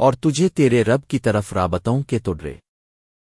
اور تجھے تیرے رب کی طرف رابطوں کے تڈرے۔